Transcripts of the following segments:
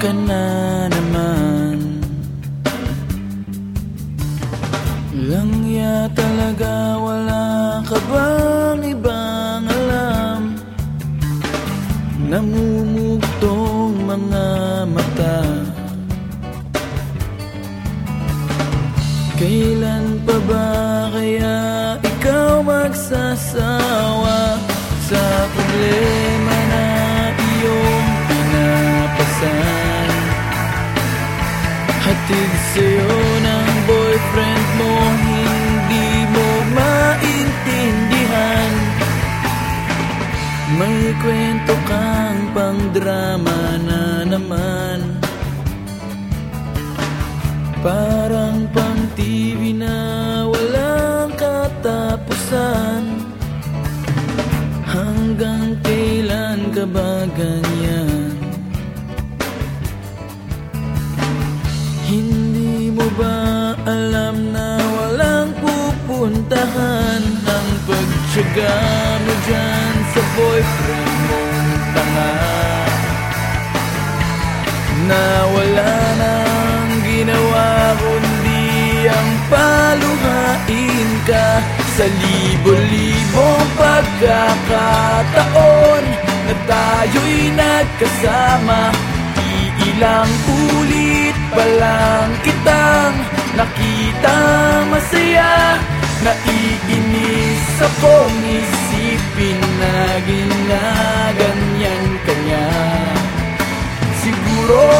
Ka na naman. Langya talaga wala ka bang ibang alam? Namumugtong mga mata. Kailan pa ba kaya ikaw magsasawa Sa problema May kwento kang pang drama na naman. Parang pang TV na walang katapusan. Hanggang kailan ka ba ganyan? Hindi mo ba alam na walang pupuntahan Ang pagtsaga mo dyan boyfriend mong tanga. Na wala nang ginawa kundi ang paluhain ka. Sa libo-libong pagkakataon Na tayo'y nagkasama Iilang ulit pa lang kitang Nakita masaya. Naiinis akong isipin na kanya. Siguro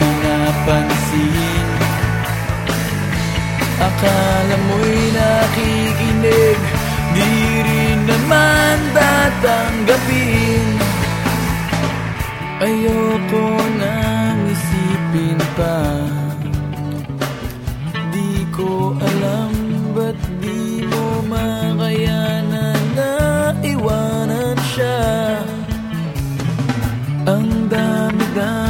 pinapansin Akala mo'y nakikinig Di rin naman tatanggapin. Ayoko nang isipin pa. Di ko alam ba't di mo makayanan na iwanan siya. Ang dami-dami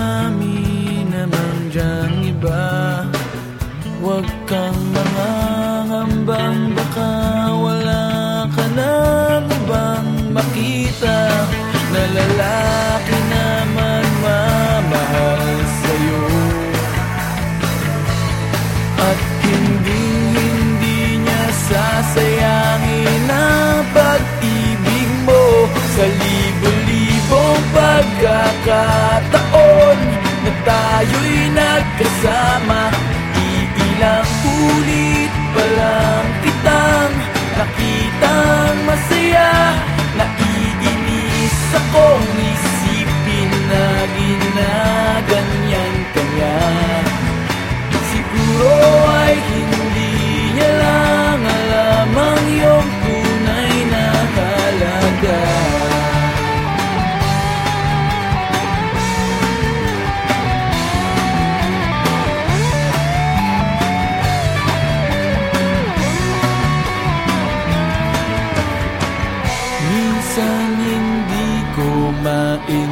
pagkakataon Na tayo'y nagkasama. Iilang ulit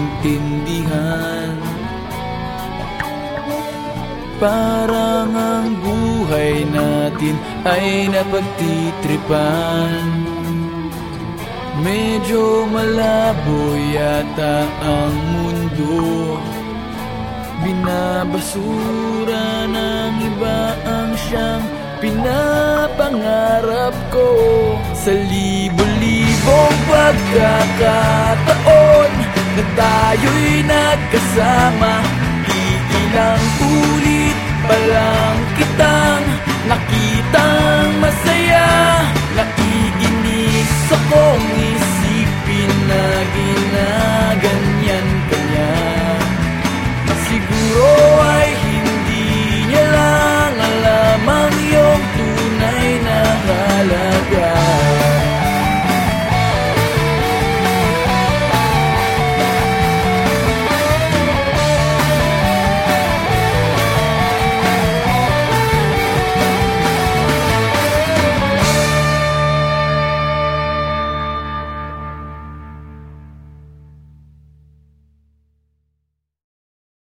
maintindihan Parang ang buhay natin ay napagtitripan. Medyo malabo yata ang mundo. Binabasura ng iba ang siyang pinapangarap ko. Sa libo-libong pagkakataon Na tayo'y nagkasama